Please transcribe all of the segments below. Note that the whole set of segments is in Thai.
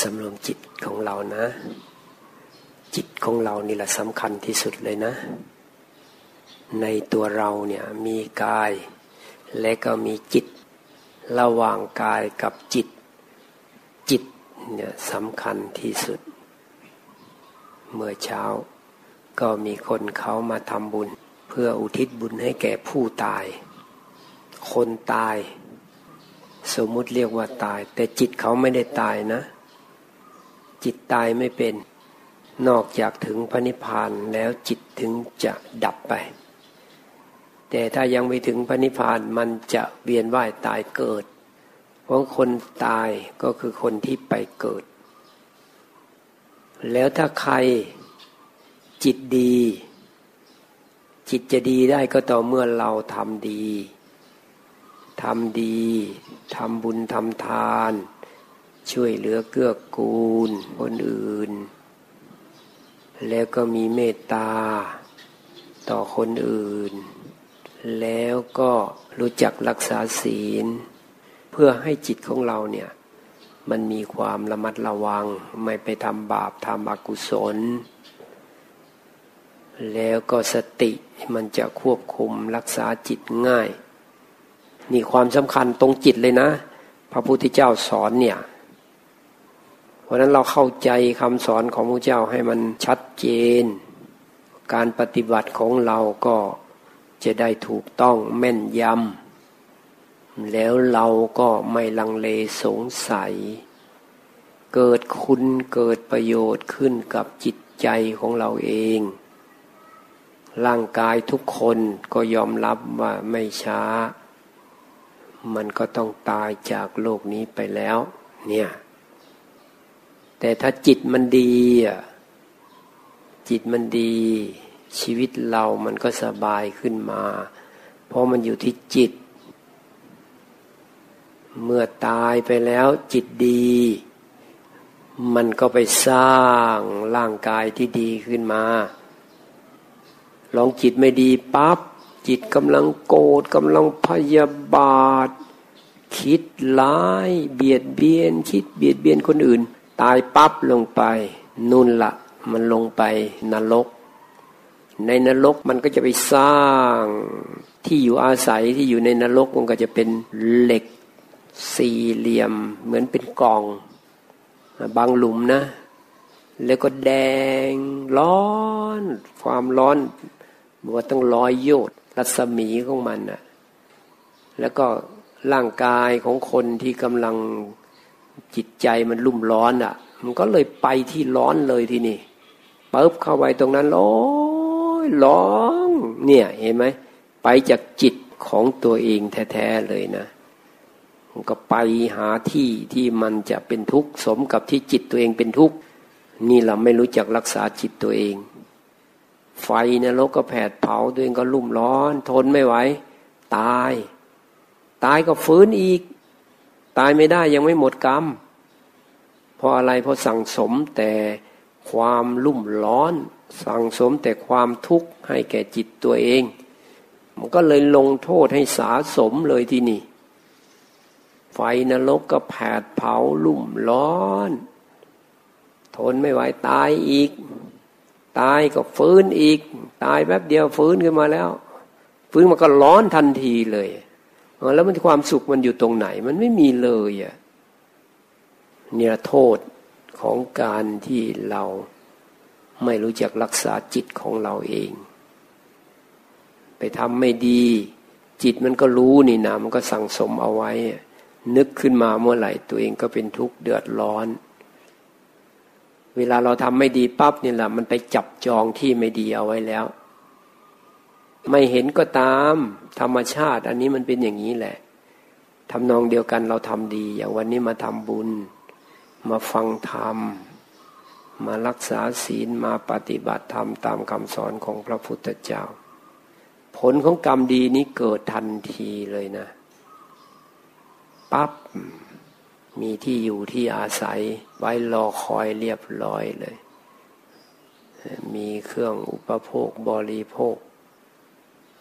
สำรวมจิตของเรานะ จิตของเรานี่แหละสำคัญที่สุดเลยนะ ในตัวเราเนี่ยมีกาย และก็มีจิต ระหว่างกายกับจิต จิตเนี่ยสำคัญที่สุด เมื่อเช้าก็มีคนเขามาทำบุญ เพื่ออุทิศบุญให้แก่ผู้ตาย คนตาย สมมุติเรียกว่าตาย แต่จิตเขาไม่ได้ตายนะ จิตตายไม่เป็น นอกจากถึงพระนิพพานแล้วจิตถึงจะดับไป แต่ถ้ายังไม่ถึงพระนิพพานมันจะเวียนว่ายตายเกิด เพราะคนตายก็คือคนที่ไปเกิด แล้วถ้าใครจิตดี จิตจะดีได้ก็ต่อเมื่อเราทำดีทำดีทำบุญทำทาน ช่วยเหลือเกื้อกูลคนอื่น แล้วก็มีเมตตา ต่อคนอื่น แล้วก็รู้จักรักษาศีล เพื่อให้จิตของเราเนี่ย มันมีความระมัดระวัง ไม่ไปทำบาปทำอกุศล แล้วก็สติมันจะควบคุมรักษาจิตง่าย นี่ความสำคัญตรงจิตเลยนะ พระพุทธเจ้าสอนเนี่ย ราะนั้นเราเข้าใจคำสอนของพระเจ้าให้มันชัดเจน การปฏิบัติของเราก็จะได้ถูกต้องแม่นยำ แล้วเราก็ไม่ลังเลสงสัย เกิดคุณเกิดประโยชน์ขึ้นกับจิตใจของเราเอง ร่างกายทุกคนก็ยอมรับว่าไม่ช้า มันก็ต้องตายจากโลกนี้ไปแล้ว เนี่ย แต่ถ้าจิตมันดีอะจิตมันดี ชีวิตเรามันก็สบายขึ้นมา เพราะมันอยู่ที่จิต เมื่อตายไปแล้วจิตดี มันก็ไปสร้างร่างกายที่ดีขึ้นมาลองจิตไม่ดีปับ๊บจิตกำลังโกรธกำลังพยาบาท คิดร้าย เบียดเบียน คิดเบียดเบียนคนอื่น ตายปั๊บลงไปนุ่นละมันลงไปนรก ในนรกมันก็จะไปสร้างที่อยู่อาศัยที่อยู่ในนรกมันก็จะเป็นเหล็กสี่เหลี่ยม เหมือนเป็นกอง บางหลุมนะ แล้วก็แดงร้อน ความร้อนบอกว่าต้องร้อยโยดรัศมีของมันนะแล้วก็ร่างกายของคนที่กำลัง จิตใจมันรุ่มร้อนอะ มันก็เลยไปที่ร้อนเลยที่นี่ปึ๊บเข้าไปตรงนั้นโอ้ยร้องเนี่ยเห็นไหมไปจากจิตของตัวเองแท้ๆเลยนะมันก็ไปหาที่ที่มันจะเป็นทุกข์สมกับที่จิตตัวเองเป็นทุกข์นี่เราไม่รู้จักรักษาจิตตัวเอง ไฟนรกก็แผดเผาตัวเองก็รุ่มร้อน ทนไม่ไหวตาย ตายก็ฟื้นอีก ตายไม่ได้ยังไม่หมดกรรมเพราะอะไรเพราะสั่งสมแต่ความลุ่มร้อน สั่งสมแต่ความทุกข์ให้แก่จิตตัวเอง มันก็เลยลงโทษให้สาสมเลยที่นี่ ไฟนรกก็แผดเผาลุ่มร้อน ทนไม่ไหวตายอีก ตายก็ฟื้นอีก ตายแป๊บเดียวฟื้นขึ้นมาแล้ว ฟื้นมันก็ร้อนทันทีเลย แล้วมันความสุขมันอยู่ตรงไหน มันไม่มีเลยอะเนี่ยโทษของการที่เราไม่รู้จักรักษาจิตของเราเอง ไปทำไม่ดี จิตมันก็รู้นี่นะมันก็สั่งสมเอาไว้ นึกขึ้นมาเมื่อไหร่ ตัวเองก็เป็นทุกข์เดือดร้อน เวลาเราทำไม่ดีปั๊บนี่แหละมันไปจับจองที่ไม่ดีเอาไว้แล้ว ไม่เห็นก็ตาม ธรรมชาติ อันนี้มันเป็นอย่างนี้แหละทำนองเดียวกันเราทำดี อย่างวันนี้มาทำบุญ มาฟังธรรม มารักษาศีลมาปฏิบัติธรรมตามคำสอนของพระพุทธเจ้า ผลของกรรมดีนี้เกิดทันทีเลยนะปับ๊บมีที่อยู่ที่อาศัยไว้รอคอยเรียบร้อยเลย มีเครื่องอุปโภคบริโภค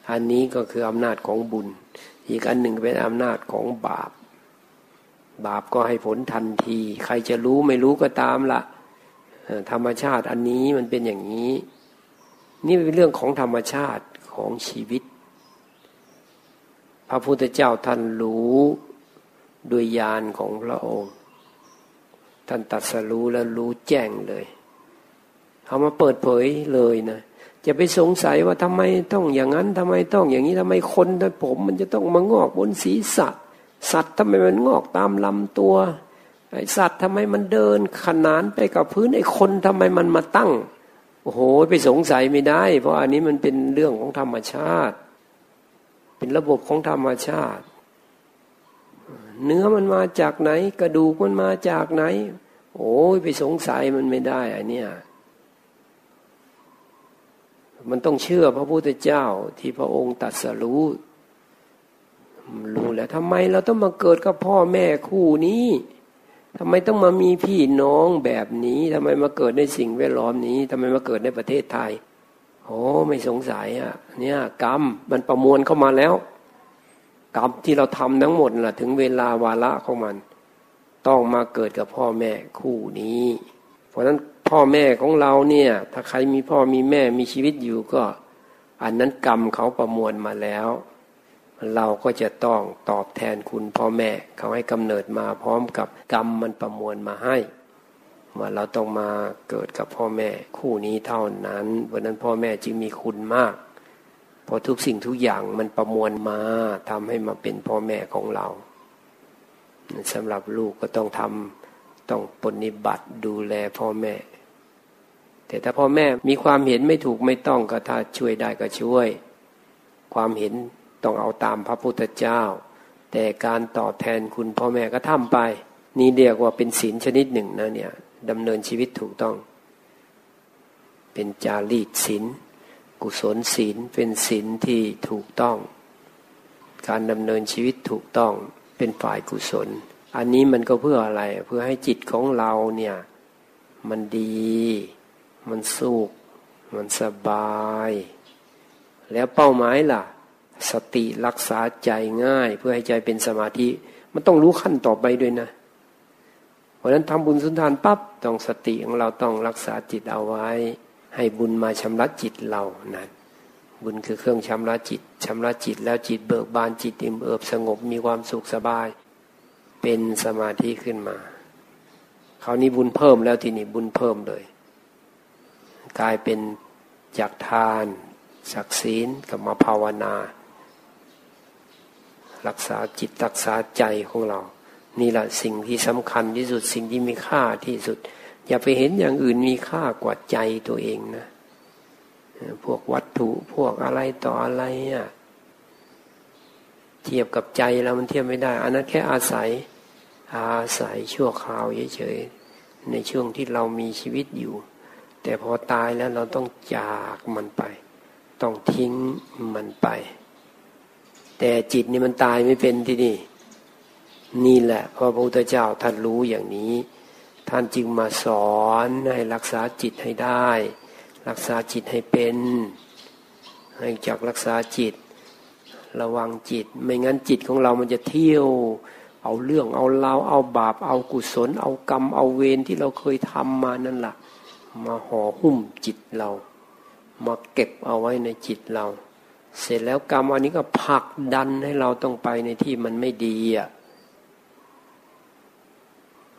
อันนี้ก็คืออำนาจของบุญ อีกอันหนึ่งเป็นอำนาจของบาป บาปก็ให้ผลทันที ใครจะรู้ไม่รู้ก็ตามละธรรมชาติอันนี้มันเป็นอย่างนี้ นี่เป็นเรื่องของธรรมชาติของชีวิต พระพุทธเจ้าท่านรู้ด้วยญาณของพระองค์ ท่านตัดสรู้แล้วรู้แจ้งเลย เอามาเปิดเผยเลยนะ จะไปสงสัยว่าทำไมต้องอย่างนั้นทำไมต้องอย่างนี้ทำไมคนแต่ผมมันจะต้องมางอกบนศีรษะ สัตว์ทำไมมันงอกตามลำตัวไอสัตว์ทำไมมันเดินขนานไปกับพื้นไอคนทำไมมันมาตั้งโอ้โหไปสงสัยไม่ได้ เพราะอันนี้มันเป็นเรื่องของธรรมชาติ เป็นระบบของธรรมชาติ เนื้อมันมาจากไหน กระดูกมันมาจากไหน โอ้ยไปสงสัยมันไม่ได้อันเนี้ย มันต้องเชื่อพระพุทธเจ้าที่พระองค์ตัดสรู้รู้แล้วทำไมเราต้องมาเกิดกับพ่อแม่คู่นี้ทำไมต้องมามีพี่น้องแบบนี้ทำไมมาเกิดในสิ่งแวดล้อมนี้ทำไมมาเกิดในประเทศไทยโอ้ไม่สงสัยอะ เนี่ย กรรมมันประมวลเข้ามาแล้ว กรรมที่เราทำทั้งหมดล่ะ ถึงเวลาวาระของมัน ต้องมาเกิดกับพ่อแม่คู่นี้ เพราะฉะนั้น พ่อแม่ของเราเนี่ย ถ้าใครมีพ่อมีแม่มีชีวิตอยู่ก็ อันนั้นกรรมเขาประมวลมาแล้ว เราก็จะต้องตอบแทนคุณพ่อแม่เขาให้กำเนิดมาพร้อมกับกรรมมันประมวลมาให้ว่าเราต้องมาเกิดกับพ่อแม่คู่นี้เท่านั้นเพราะนั้นพ่อแม่จึงมีคุณมาก เพราะทุกสิ่งทุกอย่างมันประมวลมาทำให้มาเป็นพ่อแม่ของเราสำหรับลูกก็ต้องทำต้องปฏิบัติดูแลพ่อแม่ แต่ถ้าพ่อแม่มีความเห็นไม่ถูกไม่ต้องก็ถ้าช่วยได้ก็ช่วย ความเห็นต้องเอาตามพระพุทธเจ้า แต่การตอบแทนคุณพ่อแม่ก็ทำไป นี่เรียกว่าเป็นศีลชนิดหนึ่งนะเนี่ยดำเนินชีวิตถูกต้อง เป็นจารีตศีลกุศลศีลเป็นศีลที่ถูกต้อง การดำเนินชีวิตถูกต้องเป็นฝ่ายกุศล อันนี้มันก็เพื่ออะไร เพื่อให้จิตของเราเนี่ย มันดี มันสุข มันสบาย แล้วเป้าหมายล่ะ สติรักษาใจง่าย เพื่อให้ใจเป็นสมาธิ มันต้องรู้ขั้นต่อไปด้วยนะ เพราะฉะนั้นทำบุญสุนทานปั๊บต้องสติของเราต้องรักษาจิตเอาไว้ ให้บุญมาชำระจิตเรานั่นบุญคือเครื่องชำระจิตชำระจิตแล้วจิตเบิกบานจิตอิ่มเอิบสงบมีความสุขสบาย เป็นสมาธิขึ้นมาคราวนี้บุญเพิ่มแล้วทีนี้บุญเพิ่มเลย กลายเป็นจากทานจากศีลกับมาภาวนา รักษาจิตรักษาใจของเรา นี่แหละสิ่งที่สำคัญที่สุดสิ่งที่มีค่าที่สุด อย่าไปเห็นอย่างอื่นมีค่ากว่าใจตัวเองนะพวกวัตถุพวกอะไรต่ออะไรอะเทียบกับใจเรามันเทียบไม่ได้ อันนั้นแค่อาศัย อาศัยชั่วคราวเฉยๆในช่วงที่เรามีชีวิตอยู่ แต่พอตายแล้วเราต้องจากมันไป ต้องทิ้งมันไป แต่จิตนี่มันตายไม่เป็นที่นี่ นี่แหละพระพุทธเจ้าท่านรู้อย่างนี้ ท่านจึงมาสอนให้รักษาจิตให้ได้ รักษาจิตให้เป็น ให้จักรักษาจิต ระวังจิต ไม่งั้นจิตของเรามันจะเที่ยวเอาเรื่องเอาเราเอาบาป เอากุศล เอากรรม เอาเวรที่เราเคยทำมานั่นแหละ มาห่อหุ้มจิตเรา มาเก็บเอาไว้ในจิตเรา เสร็จแล้วกรรมอันนี้ก็ผลักดันให้เราต้องไปในที่มันไม่ดีอะ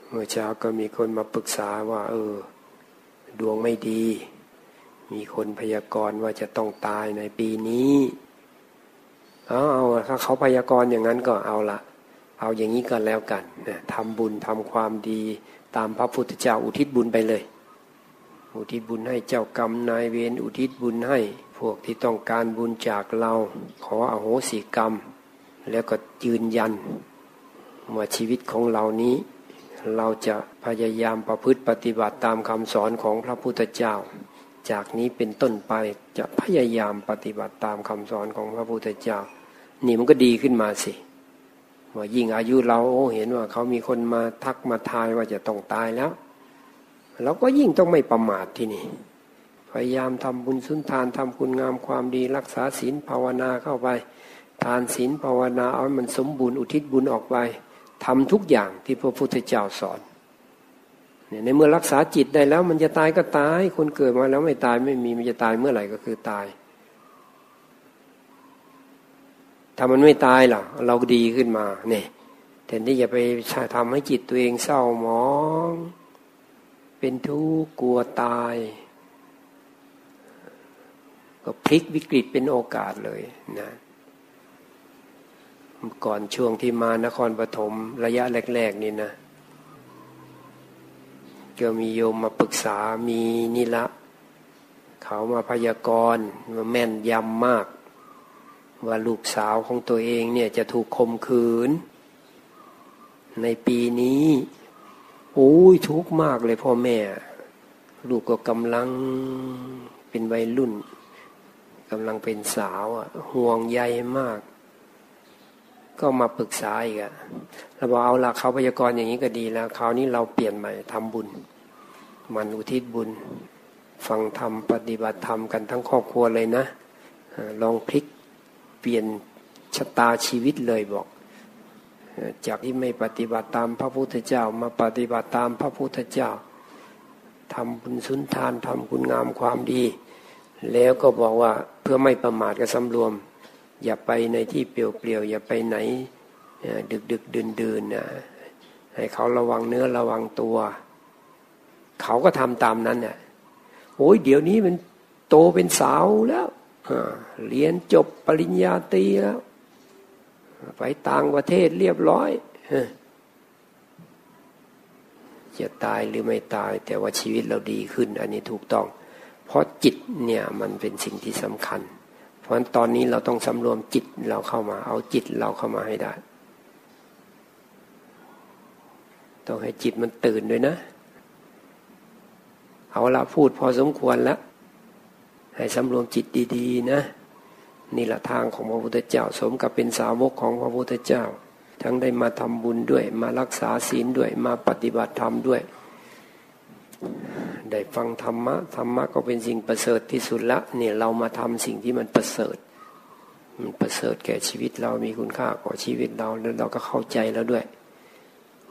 เมื่อเช้าก็มีคนมาปรึกษาว่า เออ ดวงไม่ดี มีคนพยากรณ์ว่าจะต้องตายในปีนี้เอาเอาถ้าเขาพยากรณ์อย่างนั้นก็เอาละเอาอย่างนี้ก็แล้วกันนะทำบุญทำความดี ตามพระพุทธเจ้าอุทิศบุญไปเลย อุทิศบุญให้เจ้ากรรมนายเวรอุทิศบุญให้ พวกที่ต้องการบุญจากเรา ขออโหสิกรรม แล้วก็ยืนยันว่าชีวิตของเรานี้ เราจะพยายามประพฤติปฏิบัติตามคำสอนของพระพุทธเจ้า จากนี้เป็นต้นไปจะพยายามปฏิบัติตามคำสอนของพระพุทธเจ้า นี่มันก็ดีขึ้นมาสิว่ายิ่งอายุเราเห็นว่าเขามีคนมาทักมาทายว่าจะต้องตายแล้ว เราก็ยิ่งต้องไม่ประมาทที่นี่พยายามทำบุญสุนทานทำคุณงามความดีรักษาศีลภาวนาเข้าไป ทานศีลภาวนาเอามันสมบูรณ์อุทิศบุญออกไปทำทุกอย่างที่พระพุทธเจ้าสอนในเมื่อรักษาจิตได้แล้ว มันจะตายก็ตาย คนเกิดมาแล้วไม่ตายไม่มีมันจะตายเมื่อไหร่ก็คือตาย ถ้ามันไม่ตายล่ะ เราดีขึ้นมาเนี่ยแทนที่จะไปทำให้จิตตัวเองเศร้าหมอง เป็นทุกข์กลัวตาย ก็พลิกวิกฤตเป็นโอกาสเลยนะก่อนช่วงที่มานครปฐมระยะแรก ๆ นี่นะ ก็มีโยมมาปรึกษามีนิละ เขามาพยากรณ์มาแม่นยำมาก ว่าลูกสาวของตัวเองเนี่ยจะถูกคมขืน ในปีนี้ โอ้ยทุกข์มากเลยพ่อแม่ ลูกก็กำลังเป็นวัยรุ่นกำลังเป็นสาวอะห่วงใยมาก ก็มาปรึกษาอีกอะเราบอกเอาละเขาพยากรณ์อย่างนี้ก็ดีแล้วคราวนี้เราเปลี่ยนใหม่ทำบุญ มันอุทิศบุญ ฟังธรรมปฏิบัติธรรมกันทั้งครอบครัวเลยนะลองพลิกเปลี่ยนชะตาชีวิตเลยบอก จากที่ไม่ปฏิบัติตามพระพุทธเจ้ามาปฏิบัติตามพระพุทธเจ้าทำบุญสุนทานทำคุณงามความดี แล้วก็บอกว่าเพื่อไม่ประมาทกับสำรวม อย่าไปในที่เปลี่ยวๆอย่าไปไหนดึกดึกดื่นดื่นนะให้เขาระวังเนื้อระวังตัว เขาก็ทำตามนั้นเนี่ยโอ้ยเดี๋ยวนี้มันโตเป็นสาวแล้วเรียนจบปริญญาตรีแล้ว ไปต่างประเทศเรียบร้อยจะตายหรือไม่ตาย แต่ว่าชีวิตเราดีขึ้น อันนี้ถูกต้อง เพราะจิตเนี่ยมันเป็นสิ่งที่สำคัญ เพราะฉะนั้นตอนนี้เราต้องสำรวมจิตเราเข้ามา เอาจิตเราเข้ามาให้ได้ ต้องให้จิตมันตื่นด้วยนะ เอาละพูดพอสมควรแล้วให้สำรวมจิตดี ๆ นะ นี่แหละทางของพระพุทธเจ้า สมกับเป็นสาวกของพระพุทธเจ้า ทั้งได้มาทำบุญด้วย มารักษาศีลด้วย มาปฏิบัติธรรมด้วย ได้ฟังธรรมะธรรมะก็เป็นสิ่งประเสริฐที่สุดละเนี่ยเรามาทำสิ่งที่มันประเสริฐ มันประเสริฐแก่ชีวิตเรามีคุณค่ากว่าชีวิตเราแล้วเราก็เข้าใจแล้วด้วย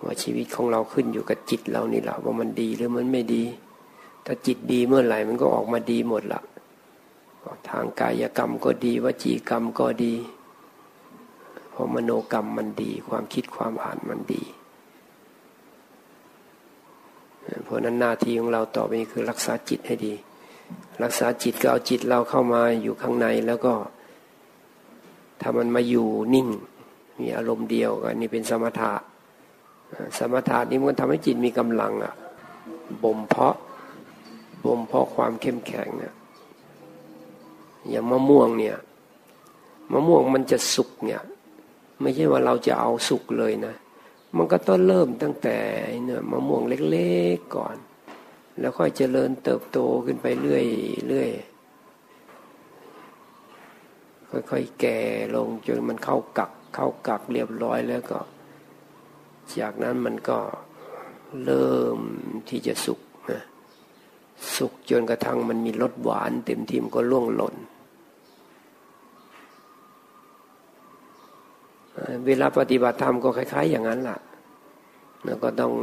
ว่าชีวิตของเราขึ้นอยู่กับจิตเรานี่แหละว่ามันดีหรือมันไม่ดี ถ้าจิตดีเมื่อไหร่มันก็ออกมาดีหมดละ ทางกายกรรมก็ดีวจีกรรมก็ดีเพราะมโนกรรมมันดี ความคิดความอ่านมันดี เพราะนั้นหน้าที่ของเราต่อไปนี้คือรักษาจิตให้ดี รักษาจิตก็เอาจิตเราเข้ามาอยู่ข้างในแล้วก็ ถ้ามันมาอยู่นิ่ง มีอารมณ์เดียวกันนี่เป็นสมถะสมถะนี่มันทำให้จิตมีกำลังอะบ่มเพาะบ่มเพาะความเข้มแข็งเนี่ย อย่างมะม่วงเนี่ยมะม่วงมันจะสุกเนี่ยไม่ใช่ว่าเราจะเอาสุกเลยนะ มันก็ต้องเริ่มตั้งแต่เนี่ยมะม่วงเล็กๆก่อน แล้วค่อยเจริญเติบโตขึ้นไปเรื่อยเรื่อยค่อยๆแก่ลงจนมันเข้ากักเข้ากักเรียบร้อยแล้วก็ จากนั้นมันก็เริ่มที่จะสุกนะสุกจนกระทั่งมันมีรสหวานเต็มทีมก็ล่วงหล่น เวลาปฏิบัติธรรมก็คล้าย ๆ อย่างนั้นแหละแล้วก็ต้อง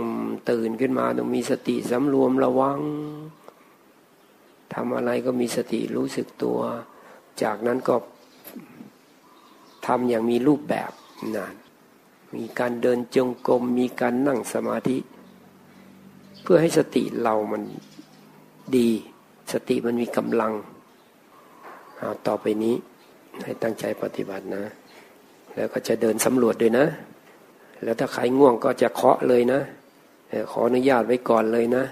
ตื่นขึ้นมาต้องมีสติสำรวมระวังทำอะไรก็มีสติรู้สึกตัว จากนั้นก็ทำอย่างมีรูปแบบนานมีการเดินจงกรมมีการนั่งสมาธิ เพื่อให้สติเรามันดี สติมันมีกำลังเอาต่อไปนี้ให้ตั้งใจปฏิบัตินะ แล้วก็จะเดินสำรวจด้วยนะ แล้วถ้าใครง่วงก็จะเคาะเลยนะขออนุญาตไว้ก่อนเลยนะ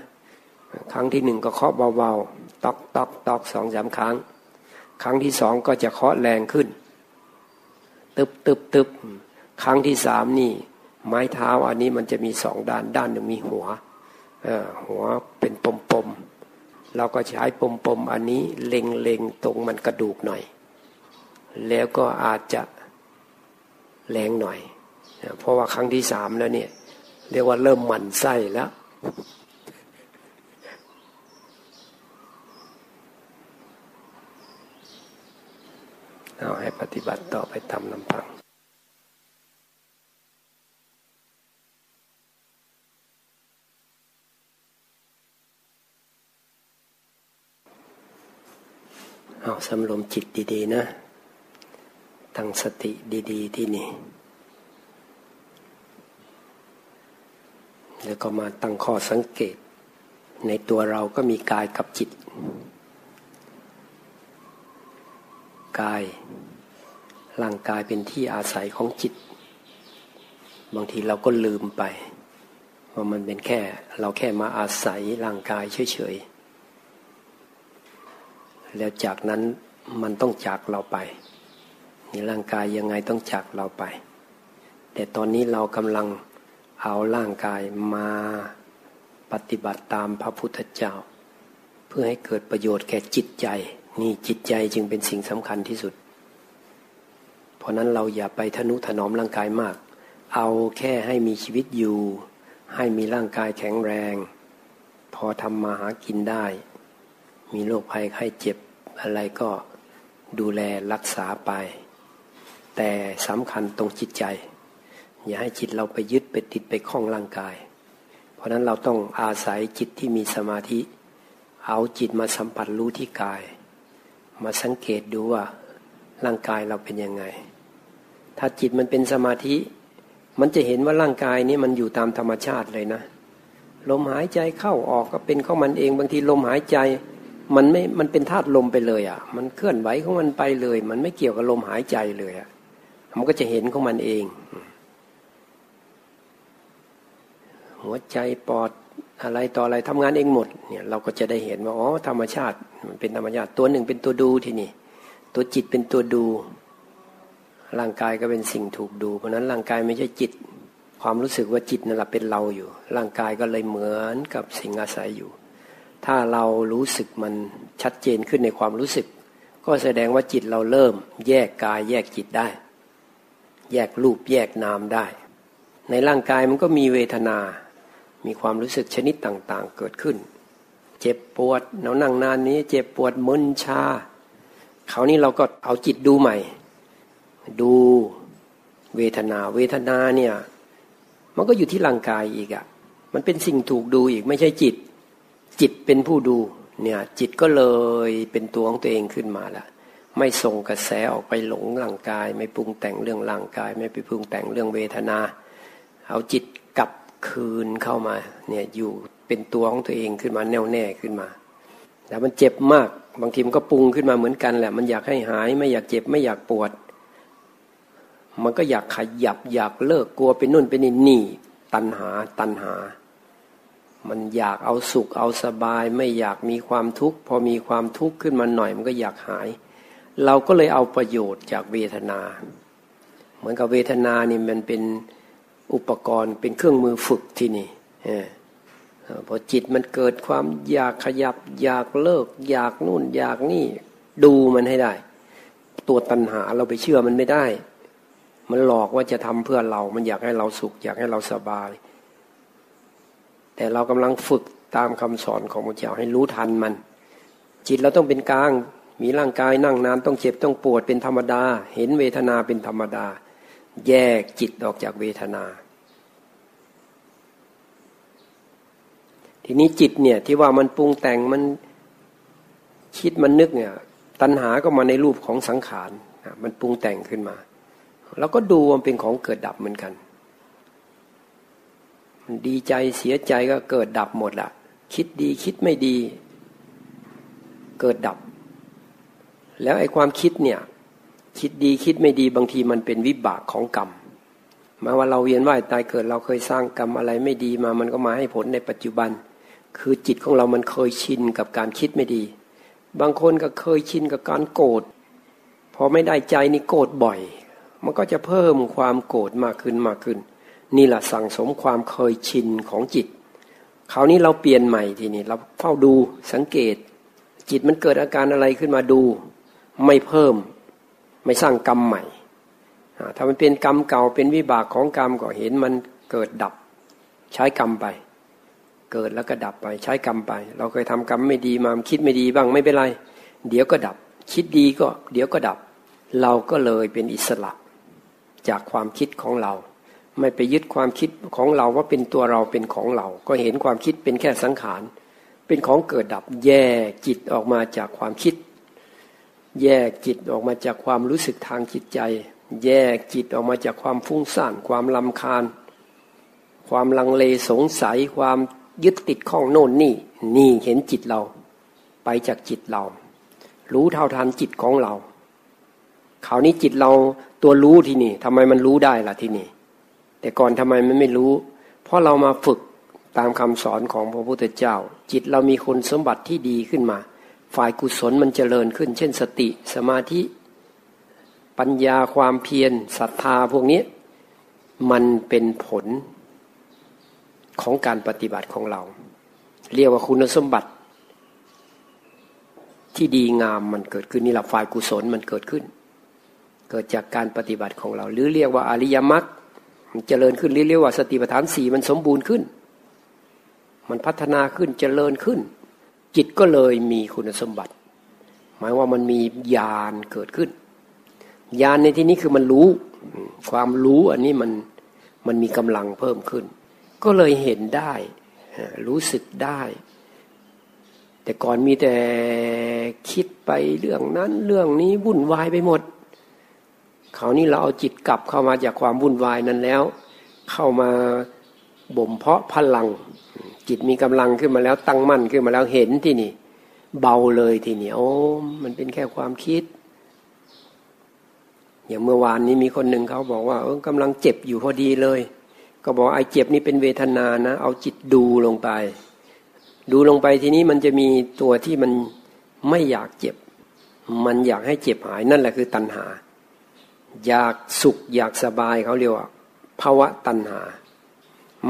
ครั้งที่หนึ่งก็เคาะเบาๆตอกตอกตอกสองสามครั้ง ครั้งที่สองก็จะเคาะแรงขึ้น ตึบตึบตึบครั้งที่สามนี่ ไม้เท้าอันนี้มันจะมีสองด้านด้านหนึ่งมีหัวหัวเป็นปมปมเราก็ใช้ปมปมอันนี้เล็งเล็งตรงมันกระดูกหน่อย แล้วก็อาจจะ แรงหน่อย เพราะว่าครั้งที่สามแล้วเนี่ย เรียกว่าเริ่มหมั่นไส้แล้วเอาให้ปฏิบัติต่อไปตามลำพังเอาสำรวมจิตดี ๆ นะ ตั้งสติดี ๆ ที่นี่ แล้วก็มาตั้งข้อสังเกต ในตัวเราก็มีกายกับจิต กาย ร่างกายเป็นที่อาศัยของจิต บางทีเราก็ลืมไป ว่ามันเป็นแค่ เราแค่มาอาศัยร่างกายเฉยๆ แล้วจากนั้นมันต้องจากเราไป นี่ร่างกายยังไงต้องจากเราไป แต่ตอนนี้เรากำลังเอาร่างกายมาปฏิบัติตามพระพุทธเจ้า เพื่อให้เกิดประโยชน์แก่จิตใจ นี่จิตใจจึงเป็นสิ่งสำคัญที่สุด เพราะนั้นเราอย่าไปทนุถนอมร่างกายมาก เอาแค่ให้มีชีวิตอยู่ ให้มีร่างกายแข็งแรง พอทำมาหากินได้ มีโรคภัยไข้เจ็บอะไรก็ดูแลรักษาไป แต่สำคัญตรงจิตใจ อย่าให้จิตเราไปยึดไปติดไปคล้องร่างกาย เพราะนั้นเราต้องอาศัยจิตที่มีสมาธิ เอาจิตมาสัมผัสรู้ที่กาย มาสังเกตดูว่าร่างกายเราเป็นยังไง ถ้าจิตมันเป็นสมาธิ มันจะเห็นว่าร่างกายนี้มันอยู่ตามธรรมชาติเลยนะ ลมหายใจเข้าออกก็เป็นข้อมันเองบางทีลมหายใจมันไม่ มันเป็นธาตุลมไปเลยอะ มันเคลื่อนไหวของมันไปเลย มันไม่เกี่ยวกับลมหายใจเลยอะ มันก็จะเห็นของมันเอง หัวใจปอดอะไรต่ออะไรทำงานเองหมดเนี่ยเราก็จะได้เห็นว่าอ๋อธรรมชาติมันเป็นธรรมชาติตัวหนึ่งเป็นตัวดูที่นี่ ตัวจิตเป็นตัวดู ร่างกายก็เป็นสิ่งถูกดู เพราะนั้นร่างกายไม่ใช่จิต ความรู้สึกว่าจิตนั่นแหละเป็นเราอยู่ ร่างกายก็เลยเหมือนกับสิ่งอาศัยอยู่ ถ้าเรารู้สึกมันชัดเจนขึ้นในความรู้สึก ก็แสดงว่าจิตเราเริ่มแยกกายแยกจิตได้ แยกรูปแยกนามได้ ในร่างกายมันก็มีเวทนา มีความรู้สึกชนิดต่างๆ เกิดขึ้น เจ็บปวดเนานั่งนานนี้เจ็บปวดมึนชาคราวนี้เราก็เอาจิตดูใหม่ ดูเวทนา เวทนาเนี่ย มันก็อยู่ที่ร่างกายอีกอะ่ะ มันเป็นสิ่งถูกดูอีกไม่ใช่จิต จิตเป็นผู้ดูเนี่ยจิตก็เลยเป็นตัวของตัวเองขึ้นมาละ ไม่ส่งกระแสออกไปหลงร่างกาย ไม่ปรุงแต่งเรื่องร่างกาย ไม่ไปปรุงแต่งเรื่องเวทนา เอาจิตกลับคืนเข้ามาเนี่ยอยู่เป็นตัวของตัวเองขึ้นมาแน่วแน่ขึ้นมา แต่มันเจ็บมากบางทีมันก็ปรุงขึ้นมาเหมือนกันแหละ มันอยากให้หายไม่อยากเจ็บไม่อยากปวด มันก็อยากขยับอยากเลิกกลัวเป็นนุ่นเป็นนี่นี่ ตัณหาตัณหา มันอยากเอาสุขเอาสบาย ไม่อยากมีความทุกข์พอมีความทุกข์ขึ้นมาหน่อย มันก็อยากหาย เราก็เลยเอาประโยชน์จากเวทนา เหมือนกับเวทนานี่มันเป็นอุปกรณ์เป็นเครื่องมือฝึกที่นี่พอจิตมันเกิดความอยากขยับอยากเลิก อยากนู่นอยากนี่ ดูมันให้ได้ ตัวตัณหาเราไปเชื่อมันไม่ได้ มันหลอกว่าจะทำเพื่อเรา มันอยากให้เราสุข อยากให้เราสบาย แต่เรากำลังฝึกตามคำสอนของพระเจ้าให้รู้ทันมัน จิตเราต้องเป็นกลาง มีร่างกายนั่งนานต้องเจ็บต้องปวดเป็นธรรมดา เห็นเวทนาเป็นธรรมดา แยกจิตออกจากเวทนา ทีนี้จิตเนี่ยที่ว่ามันปรุงแต่งมันคิดมันนึกเนี่ย ตัณหาก็มาในรูปของสังขารมันปรุงแต่งขึ้นมาเราก็ดูมันเป็นของเกิดดับเหมือนกันดีใจเสียใจก็เกิดดับหมดละคิดดีคิดไม่ดี เกิดดับ แล้วไอ้ความคิดเนี่ย คิดดีคิดไม่ดีบางทีมันเป็นวิบากของกรรมมาว่าเราเวียนว่ายตายเกิดเราเคยสร้างกรรมอะไรไม่ดีมา มันก็มาให้ผลในปัจจุบัน คือจิตของเรามันเคยชินกับการคิดไม่ดี บางคนก็เคยชินกับการโกรธพอไม่ได้ใจนี่โกรธบ่อย มันก็จะเพิ่มความโกรธมากขึ้นมากขึ้น นี่แหละสั่งสมความเคยชินของจิตคราวนี้เราเปลี่ยนใหม่ทีนี้เราเฝ้าดูสังเกต จิตมันเกิดอาการอะไรขึ้นมาดู ไม่เพิ่ม ไม่สร้างกรรมใหม่ถ้ามันเป็นกรรมเก่าเป็นวิบากของกรรมก็เห็นมันเกิดดับ ใช้กรรมไป เกิดแล้วก็ดับไปใช้กรรมไป เราเคยทำกรรมไม่ดีมาคิดไม่ดีบ้างไม่เป็นไร เดี๋ยวก็ดับ คิดดีก็ เดี๋ยวก็ดับ เราก็เลยเป็นอิสระ จากความคิดของเรา ไม่ไปยึดความคิดของเราว่าเป็นตัวเราเป็นของเรา ก็เห็นความคิดเป็นแค่สังขาร เป็นของเกิดดับแย่จิตออกมาจากความคิด แยกจิตออกมาจากความรู้สึกทางจิตใจ แยกจิตออกมาจากความฟุ้งซ่าน ความลำคาญ ความลังเลสงสัย ความยึดติดข้องโน่นนี่ นี่เห็นจิตเรา ไปจากจิตเรา รู้เท่าทันจิตของเราคราวนี้จิตเราตัวรู้ที่นี่ทำไมมันรู้ได้ล่ะที่นี่ แต่ก่อนทำไมมันไม่รู้ เพราะเรามาฝึกตามคำสอนของพระพุทธเจ้า จิตเรามีคุณสมบัติที่ดีขึ้นมา ฝ่ายกุศลมันเจริญขึ้น เช่น สติสมาธิ ปัญญาความเพียรศรัทธาพวกนี้ มันเป็นผลของการปฏิบัติของเรา เรียกว่าคุณสมบัติ ที่ดีงามมันเกิดขึ้นนี่แหละฝ่ายกุศลมันเกิดขึ้น เกิดจากการปฏิบัติของเรา หรือเรียกว่าอริยมรรคมันเจริญขึ้นเรียกว่าสติปัฏฐานสี่มันสมบูรณ์ขึ้น มันพัฒนาขึ้นเจริญขึ้น จิตก็เลยมีคุณสมบัติ หมายว่ามันมีญาณเกิดขึ้นญาณในที่นี้คือมันรู้ ความรู้อันนี้มันมันมีกำลังเพิ่มขึ้น ก็เลยเห็นได้ รู้สึกได้ แต่ก่อนมีแต่คิดไปเรื่องนั้น เรื่องนี้วุ่นวายไปหมดคราวนี้เราเอาจิตกลับเข้ามาจากความวุ่นวายนั้นแล้ว เข้ามา บ่มเพาะพลัง จิตมีกำลังขึ้นมาแล้วตั้งมั่นขึ้นมาแล้วเห็นที่นี่ เบาเลยทีนี้โอ้มันเป็นแค่ความคิด อย่างเมื่อวานนี้มีคนหนึ่งเขาบอกว่าเออกำลังเจ็บอยู่พอดีเลย ก็บอกไอ้เจ็บนี่เป็นเวทนานะ เอาจิตดูลงไป ดูลงไปทีนี้มันจะมีตัวที่มันไม่อยากเจ็บ มันอยากให้เจ็บหายนั่นแหละคือตัณหา อยากสุขอยากสบายเขาเรียกว่าภาวะตัณหา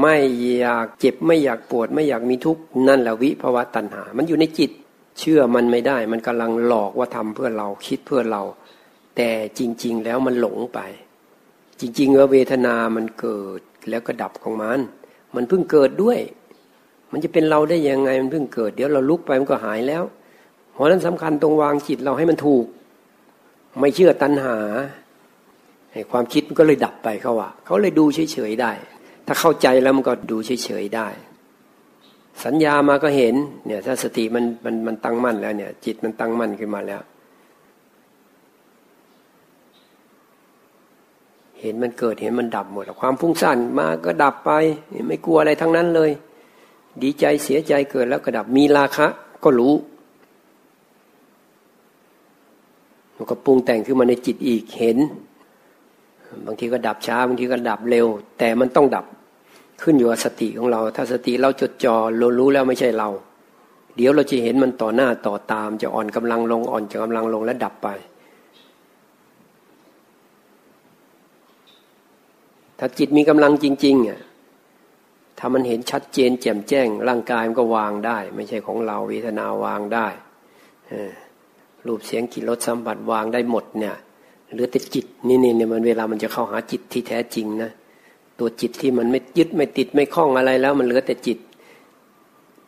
ไม่อยากเจ็บไม่อยากปวด ไม่อยากมีทุกข์นั่นแหละวิภาวะตัณหา มันอยู่ในจิต เชื่อมันไม่ได้ มันกำลังหลอกว่าทำเพื่อเราคิดเพื่อเรา แต่จริง ๆ แล้วมันหลงไป จริงๆว่าเวทนามันเกิดแล้วก็ดับของมัน มันเพิ่งเกิดด้วย มันจะเป็นเราได้ยังไงมันเพิ่งเกิด เดี๋ยวเราลุกไปมันก็หายแล้วเพราะนั้นสำคัญตรงวางจิตเราให้มันถูก ไม่เชื่อตัณหาความคิดมันก็เลยดับไปเขาว่าเขาเลยดูเฉยๆได้ ถ้าเข้าใจแล้วมันก็ดูเฉยๆได้ สัญญามาก็เห็น เนี่ย ถ้าสติมันมันมันตั้งมั่นแล้วเนี่ย จิตมันตั้งมั่นขึ้นมาแล้ว เห็นมันเกิดเห็นมันดับหมดความฟุ้งซ่านมาก็ดับไป ไม่กลัวอะไรทั้งนั้นเลย ดีใจเสียใจเกิดแล้วก็ดับมีราคะ ก็รู้มันก็ปรุงแต่งขึ้นมาในจิตอีกเห็น บางทีก็ดับช้า บางทีก็ดับเร็ว แต่มันต้องดับ ขึ้นอยู่กับสติของเรา ถ้าสติเราจดจอ่อเรารู้แล้วไม่ใช่เรา เดี๋ยวเราจะเห็นมันต่อหน้าต่อตามจะอ่อนกำลังลงอ่อนจะกำลังลงและดับไป ถ้าจิตมีกำลังจริงๆอะถ้ามันเห็นชัดเจนแจ่มแจ้ง ร่างกายมันก็วางได้ ไม่ใช่ของเราเวทนาวางได้รูปเสียงกลิ่นรสสัมผัสวางได้หมดเนี่ยเหลือแต่จิตนี่นี่เนี่ยมันเวลามันจะเข้าหาจิตที่แท้จริงนะ ตัวจิตที่มันไม่ยึดไม่ติดไม่คล้องอะไรแล้ว มันเหลือแต่จิต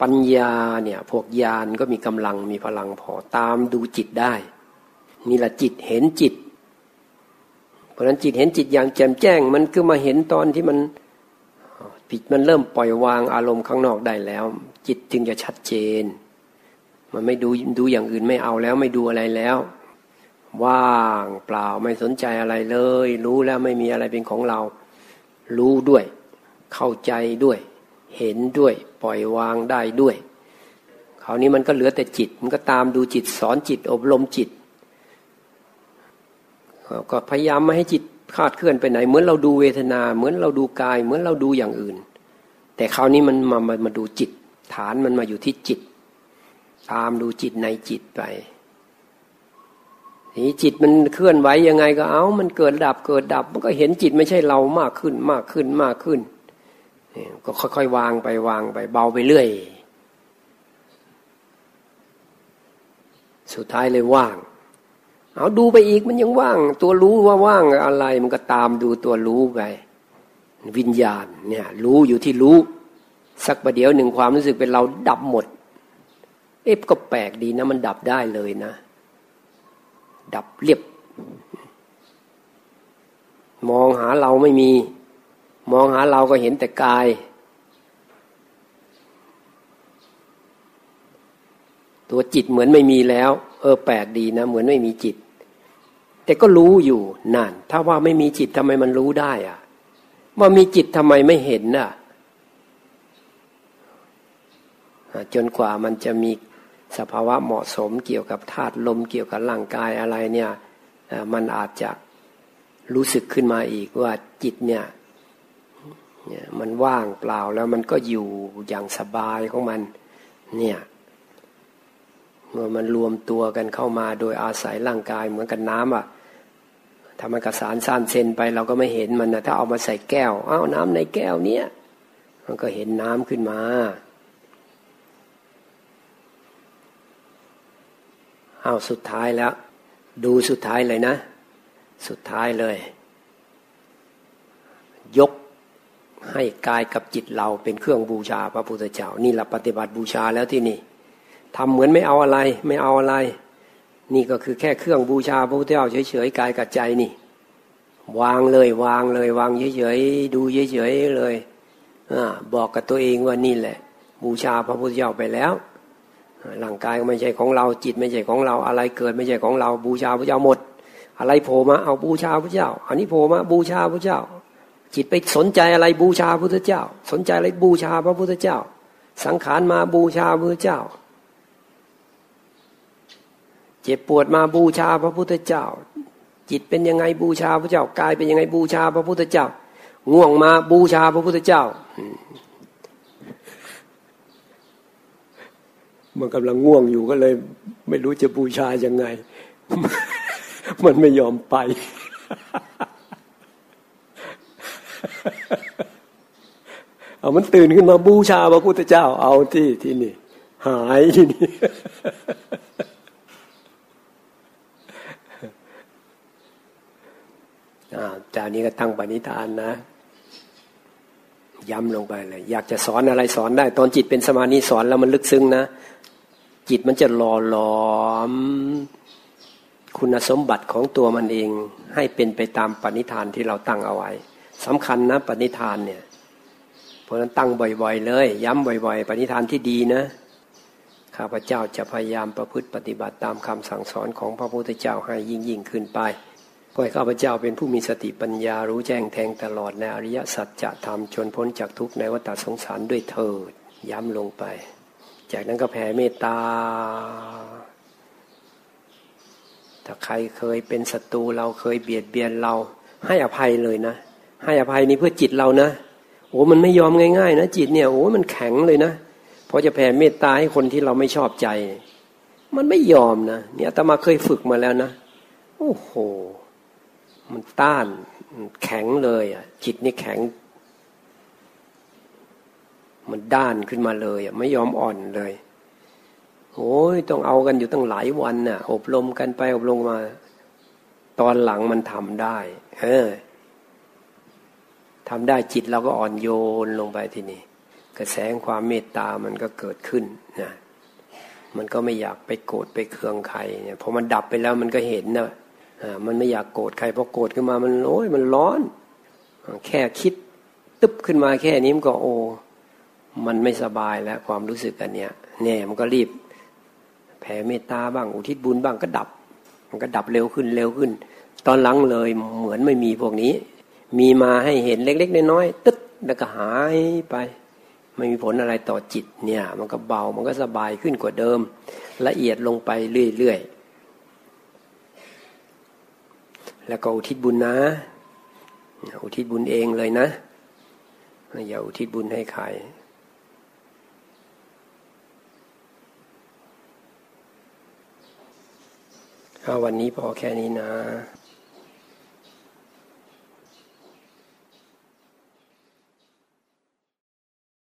ปัญญาเนี่ยพวกญาณก็มีกำลังมีพลังพอตามดูจิตได้นี่แหละจิตเห็นจิต เพราะนั้นจิตเห็นจิตอย่างแจ่มแจ้ง มันคือมาเห็นตอนที่มันปิดมันเริ่มปล่อยวางอารมณ์ข้างนอกได้แล้ว จิตจึงจะชัดเจน มันไม่ดูดูอย่างอื่นไม่เอาแล้วไม่ดูอะไรแล้ว ว่างเปล่าไม่สนใจอะไรเลย รู้แล้วไม่มีอะไรเป็นของเรา รู้ด้วย เข้าใจด้วย เห็นด้วย ปล่อยวางได้ด้วยคราวนี้มันก็เหลือแต่จิต มันก็ตามดูจิตสอนจิตอบรมจิต ก็พยายามไม่ให้จิตคาดเคลื่อนไปไหน เหมือนเราดูเวทนา เหมือนเราดูกาย เหมือนเราดูอย่างอื่น แต่คราวนี้มันมามามาดูจิต ฐานมันมาอยู่ที่จิต ตามดูจิตในจิตไป นี่จิตมันเคลื่อนไหวยังไงก็เอามันเกิดดับเกิดดับ มันก็เห็นจิตไม่ใช่เรามากขึ้นมากขึ้นมากขึ้นก็ค่อยๆวางไปวางไปเบาไปเรื่อย สุดท้ายเลยว่าง เอาดูไปอีกมันยังว่าง ตัวรู้ว่าว่างอะไร มันก็ตามดูตัวรู้ไปวิญญาณเนี่ย รู้อยู่ที่รู้ สักประเดี๋ยวหนึ่งความรู้สึกเป็นเราดับหมด เอ๊ะก็แปลกดีนะ มันดับได้เลยนะ ดับเรียบ มองหาเราไม่มี มองหาเราก็เห็นแต่กาย ตัวจิตเหมือนไม่มีแล้ว เออแปลกดีนะ เหมือนไม่มีจิต แต่ก็รู้อยู่นั่นถ้าว่าไม่มีจิตทำไมมันรู้ได้อะว่ามีจิตทำไมไม่เห็นน่ะจนกว่ามันจะมี สภาวะเหมาะสมเกี่ยวกับธาตุลมเกี่ยวกับร่างกายอะไรเนี่ยมันอาจจะรู้สึกขึ้นมาอีกว่าจิตเนี่ยมันว่างเปล่าแล้วมันก็อยู่อย่างสบายของมันเนี่ยเมื่อมันรวมตัวกันเข้ามาโดยอาศัยร่างกายเหมือนกันน้ำอะถ้ามันกระสานสั้นเซนไปเราก็ไม่เห็นมันนะถ้าเอามาใส่แก้วอ้าวน้ำในแก้วเนี้ยมันก็เห็นน้ำขึ้นมา เอาสุดท้ายแล้ว ดูสุดท้ายเลยนะ สุดท้ายเลย ยกให้กายกับจิตเราเป็นเครื่องบูชาพระพุทธเจ้า นี่แหละปฏิบัติบูชาแล้วที่นี่ทำเหมือนไม่เอาอะไร ไม่เอาอะไร นี่ก็คือแค่เครื่องบูชาพระพุทธเจ้าเฉยๆกายกับใจนี่ วางเลยวางเลยวางเฉยๆดูเฉยๆเลยอบอกกับตัวเองว่านี่แหละ บูชาพระพุทธเจ้าไปแล้ว ร่างกายไม่ใช่ของเราจิตไม่ใช่ของเราอะไรเกิดไม่ใช่ของเราบูชาพระเจ้าหมด อะไรโผล่มาเอาบูชาพระเจ้า อันนี้โผล่มาบูชาพระเจ้า จิตไปสนใจอะไรบูชาพระพุทธเจ้า สนใจอะไรบูชาพระพุทธเจ้า สังขารมาบูชาพระเจ้า เจ็บปวดมาบูชาพระพุทธเจ้า จิตเป็นยังไงบูชาพระเจ้ากายเป็นยังไงบูชาพระพุทธเจ้า ง่วงมาบูชาพระพุทธเจ้า มันกำลังง่วงอยู่ก็เลย ไม่รู้จะบูชายังไง มันไม่ยอมไป เอามันตื่นขึ้นมาบูชาพระพุทธเจ้า เอาที่ที่นี่ หายที่นี่จากนี้ก็ตั้งปณิธานนะ ย้ำลงไปเลย อยากจะสอนอะไรสอนได้ ตอนจิตเป็นสมาธิสอนแล้วมันลึกซึ้งนะ จิตมันจะหล่อหลอม คุณสมบัติของตัวมันเอง ให้เป็นไปตามปณิธานที่เราตั้งเอาไว้สำคัญนะปณิธานเนี่ยเพราะนั้นตั้งบ่อย ๆ เลย ย้ำบ่อย ๆ ปณิธานที่ดีนะข้าพเจ้าจะพยายามประพฤติปฏิบัติตามคำสั่งสอนของพระพุทธเจ้าให้ยิ่งยิ่งขึ้นไป เพื่อข้าพเจ้าเป็นผู้มีสติปัญญารู้แจ้งแทงตลอดในอริยสัจจะธรรมจนพ้นจากทุกข์ในวัฏสงสารด้วยเถิดย้ำลงไป จากนั้นก็แผ่เมตตา ถ้าใครเคยเป็นศัตรูเราเคยเบียดเบียนเรา ให้อภัยเลยนะ ให้อภัยนี่เพื่อจิตเรานะโอ้มันไม่ยอมง่ายๆนะจิตเนี่ยโอ้มันแข็งเลยนะพอจะแผ่เมตตาให้คนที่เราไม่ชอบใจ มันไม่ยอมนะเนี่ยตมาเคยฝึกมาแล้วนะ โอ้โห มันต้านแข็งเลยอะ จิตนี่แข็ง มันด้านขึ้นมาเลยไม่ยอมอ่อนเลยโอ้ยต้องเอากันอยู่ตั้งหลายวันน่ะ อบรมกันไปอบรมมา ตอนหลังมันทำได้เออทำได้จิตเราก็อ่อนโยนลงไปทีนี้กระแสความเมตตามันก็เกิดขึ้นนะมันก็ไม่อยากไปโกรธไปเคืองใครเนี่ยพอมันดับไปแล้วมันก็เห็นนะอ่า มันไม่อยากโกรธใครพอโกรธขึ้นมามันโอ้ยมันร้อน แค่คิดตึ๊บขึ้นมาแค่นี้มันก็โอ้มันไม่สบายแล้วความรู้สึกอันเนี้ยเนี่ยมันก็รีบ แผ่เมตตาบ้างอุทิศบุญบ้างก็ดับ มันก็ดับเร็วขึ้นเร็วขึ้น ตอนหลังเลยเหมือนไม่มีพวกนี้ มีมาให้เห็นเล็ก ๆ น้อยๆตึ๊ดแล้วก็หายไป ไม่มีผลอะไรต่อจิตเนี่ย มันก็เบามันก็สบายขึ้นกว่าเดิม ละเอียดลงไปเรื่อยๆ แล้วก็อุทิศบุญนะ อุทิศบุญเองเลยนะ อย่าอุทิศบุญให้ใครวันนี้พอแค่นี้นะ